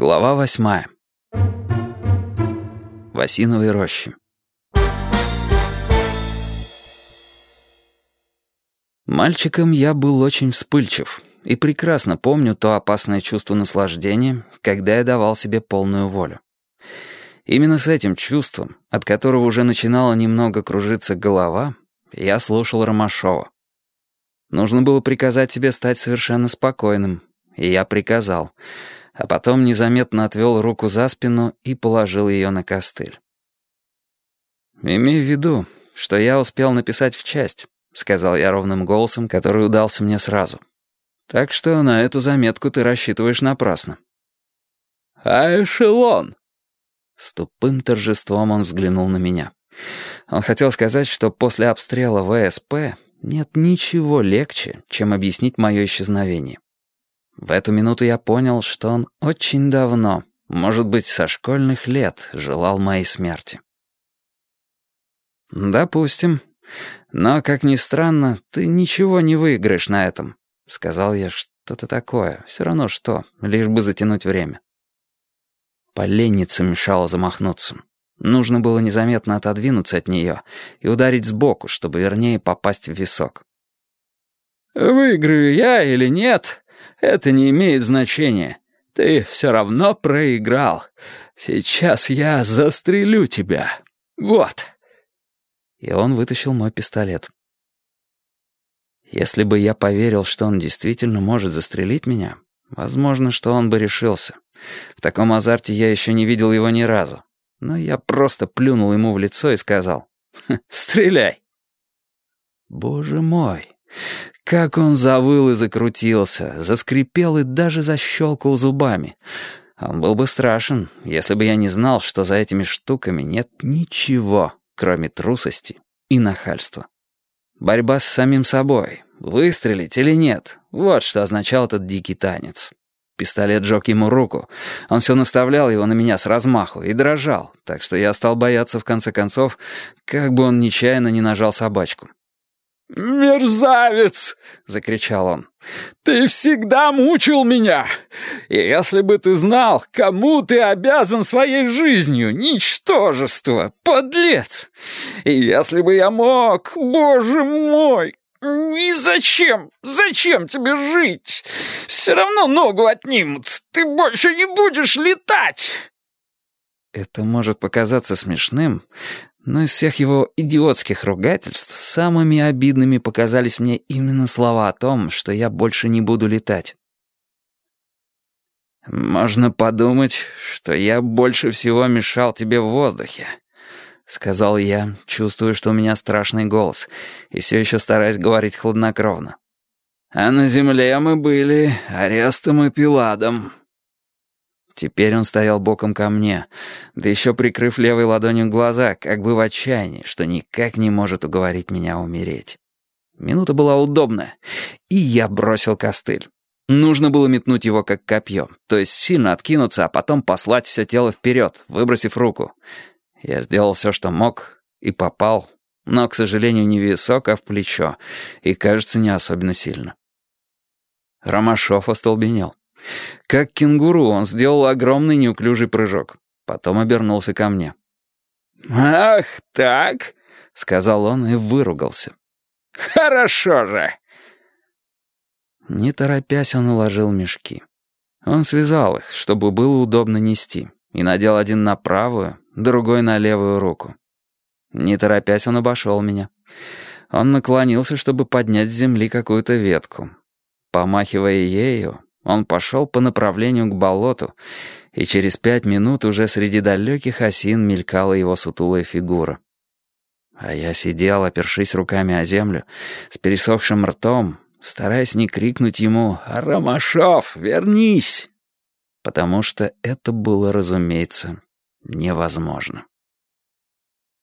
Глава восьмая. В роще. Мальчиком я был очень вспыльчив и прекрасно помню то опасное чувство наслаждения, когда я давал себе полную волю. Именно с этим чувством, от которого уже начинала немного кружиться голова, я слушал Ромашова. Нужно было приказать себе стать совершенно спокойным, и я приказал — а потом незаметно отвел руку за спину и положил ее на костыль. «Имей в виду, что я успел написать в часть», — сказал я ровным голосом, который удался мне сразу. «Так что на эту заметку ты рассчитываешь напрасно». «А эшелон?» С тупым торжеством он взглянул на меня. Он хотел сказать, что после обстрела ВСП нет ничего легче, чем объяснить мое исчезновение. В эту минуту я понял, что он очень давно, может быть, со школьных лет, желал моей смерти. «Допустим. Но, как ни странно, ты ничего не выиграешь на этом», — сказал я что-то такое, все равно что, лишь бы затянуть время. Поленница мешала замахнуться. Нужно было незаметно отодвинуться от нее и ударить сбоку, чтобы вернее попасть в висок. «Выиграю я или нет, это не имеет значения. Ты все равно проиграл. Сейчас я застрелю тебя. Вот». И он вытащил мой пистолет. Если бы я поверил, что он действительно может застрелить меня, возможно, что он бы решился. В таком азарте я еще не видел его ни разу. Но я просто плюнул ему в лицо и сказал «Стреляй!» Боже мой! Как он завыл и закрутился, заскрипел и даже защелкал зубами. Он был бы страшен, если бы я не знал, что за этими штуками нет ничего, кроме трусости и нахальства. Борьба с самим собой, выстрелить или нет, вот что означал этот дикий танец. Пистолет жег ему руку. Он все наставлял его на меня с размаху и дрожал, так что я стал бояться в конце концов, как бы он нечаянно не нажал собачку. «Мерзавец!» — закричал он. «Ты всегда мучил меня! И если бы ты знал, кому ты обязан своей жизнью, ничтожество, подлец! И если бы я мог, боже мой! И зачем? Зачем тебе жить? Все равно ногу отнимут, ты больше не будешь летать!» Это может показаться смешным, но из всех его идиотских ругательств самыми обидными показались мне именно слова о том, что я больше не буду летать. «Можно подумать, что я больше всего мешал тебе в воздухе», — сказал я, чувствуя, что у меня страшный голос, и все еще стараясь говорить хладнокровно. «А на земле мы были Арестом и Пиладом». Теперь он стоял боком ко мне, да еще прикрыв левой ладонью глаза, как бы в отчаянии, что никак не может уговорить меня умереть. Минута была удобная, и я бросил костыль. Нужно было метнуть его как копье, то есть сильно откинуться, а потом послать все тело вперед, выбросив руку. Я сделал все, что мог, и попал, но, к сожалению, не в висок, а в плечо, и, кажется, не особенно сильно. Ромашов остолбенел. Как кенгуру он сделал огромный неуклюжий прыжок. Потом обернулся ко мне. «Ах, так?» — сказал он и выругался. «Хорошо же!» Не торопясь, он уложил мешки. Он связал их, чтобы было удобно нести, и надел один на правую, другой на левую руку. Не торопясь, он обошел меня. Он наклонился, чтобы поднять с земли какую-то ветку. Помахивая ею, он пошел по направлению к болоту, и через пять минут уже среди далеких осин мелькала его сутулая фигура. А я сидел, опершись руками о землю, с пересохшим ртом, стараясь не крикнуть ему «Ромашов, вернись!» Потому что это было, разумеется, невозможно.